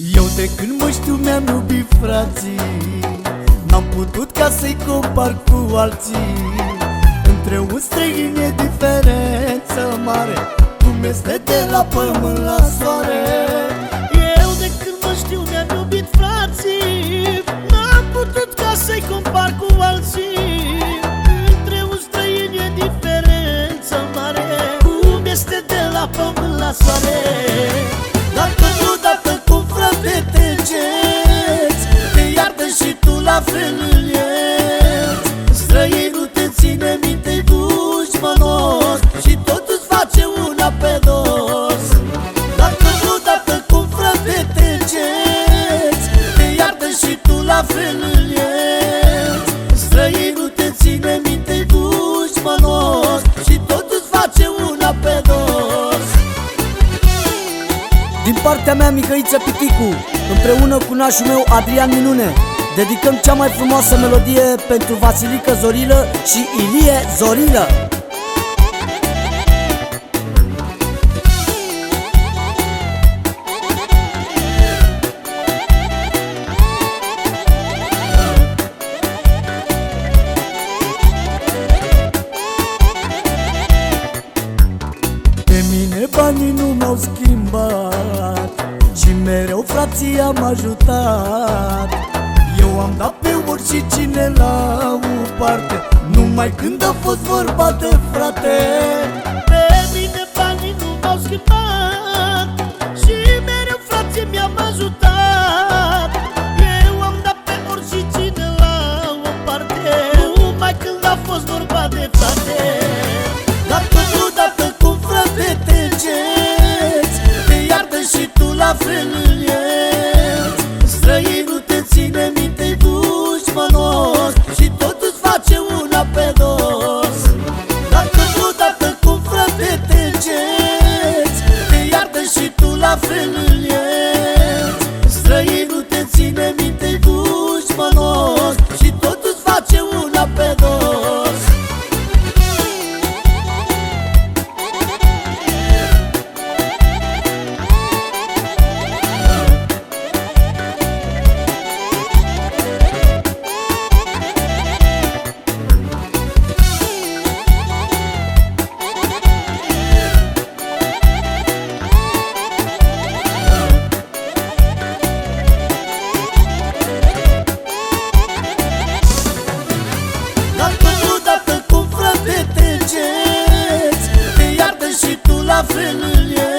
Eu de când mă știu mi-am iubit frații. N-am putut ca să-i compar cu alții. Între un străin e diferență mare. Cum este de la pământ la soare. Eu de când mă știu mi-am iubit frații. N-am putut ca să-i compar cu alții. Între un străin e diferență mare. Cum este de la pământ la soare frate te încerci Te iartă și tu la fel îl ierți Din partea mea, Mihăiță Piticu, împreună cu nașul meu, Adrian Minune, dedicăm cea mai frumoasă melodie pentru Vasilică Zorilă și Ilie Zorilă. Schimbat Și mereu frații am ajutat. Eu am dat pe oricine la o parte Numai când a fost vorba de frate. Pe mine banii nu m-au schimbat Și mereu frații mi-am ajutat. Eu am dat pe oricine la o parte Numai când a fost vorba de frate la fel îl ierți Străinul te ține minte dușmanos Și tot îți face una pe dos. Dacă nu, dacă cum frate te încerci Te iartă și tu la fel îl ierți Străinul te ține minte dușmanos Și tot îți face una Ay, si tú la familia